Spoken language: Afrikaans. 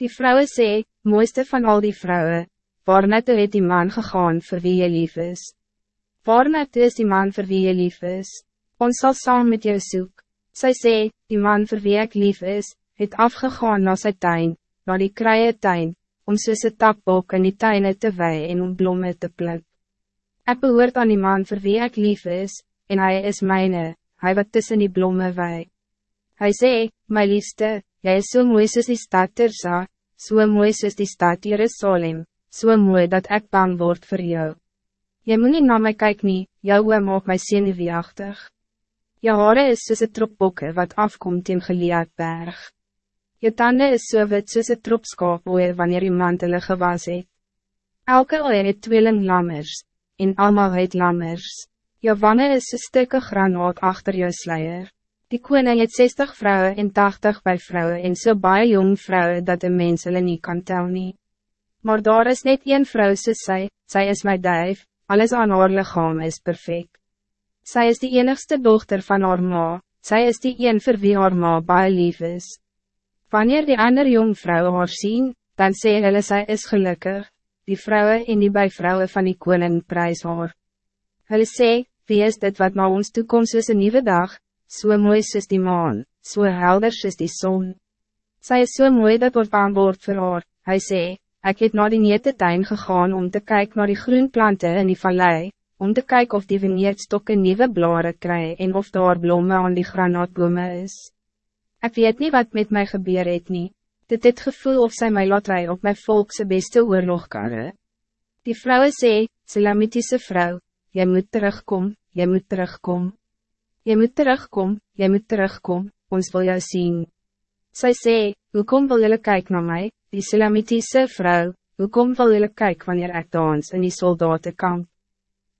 Die vrouwen sê, mooiste van al die vrouwen, waar net het die man gegaan voor wie je lief is. Waar net is die man voor wie je lief is, ons zal saam met jou soek. Sy sê, die man voor wie ik lief is, het afgegaan na sy tuin, na die krije tuin, om soos een takbok in die tuine te wei en om blomme te pluk. Ik behoort aan die man voor wie ik lief is, en hij is mijne, hij wat tussen die blomme wei. Hij sê, my liefste, Jy is so mooi soos die stad Tersa, so mooi soos die stad Jerusalem, so mooi dat ik bang word voor jou. Jy moet nie na my kyk nie, jou oor maak my senuweeachtig. Jou haare is soos een trop bokke wat afkomt in geleerd berg. Je tanden is so wit soos een trop skaapoe wanneer iemand hulle gewas het. Elke oor het tweeling lammers, en allemaal het lammers. Jou wanne is een stukke granaat achter jou sluier. Die koning het 60 vrouwen en 80 bij vrouwen en so baie jong vrouwen dat de mens hulle nie kan tel nie. Maar daar is net één vrouw soos sy, sy is my duif, alles aan haar lichaam is perfect. Zij is de enigste dochter van haar ma, sy is die een vir wie haar ma baie lief is. Wanneer die ander jong vrouwen haar sien, dan sê hulle sy is gelukkig, die vrouwen en die bij vrouwen van die koning prijs haar. Hulle sê, wie is dit wat na ons toekomst is een nieuwe dag, so mooi soos die maan, so helder soos die zon. Zij is so mooi dat wordt aanboord vir haar, hy sê, ek het na die neete tuin gegaan om te kijken naar die groenplanten in die vallei, om te kijken of die veneerdstokken nieuwe blaren krijgen en of daar blomme aan die granaatbome is. Ik weet niet wat met mij gebeur het nie, dit het gevoel of zij mij laat rij op mijn volkse beste oorlogkarre. Die vrouwen sê, Selamitische vrouw, jij moet terugkom, jij moet terugkom. Je moet terugkom, je moet terugkom, ons wil jou zien. Zij sê, hoekom wil jullie kijken naar mij, die Selamitische vrouw, hoekom wil jullie kijken wanneer ik dans in die soldatenkamp?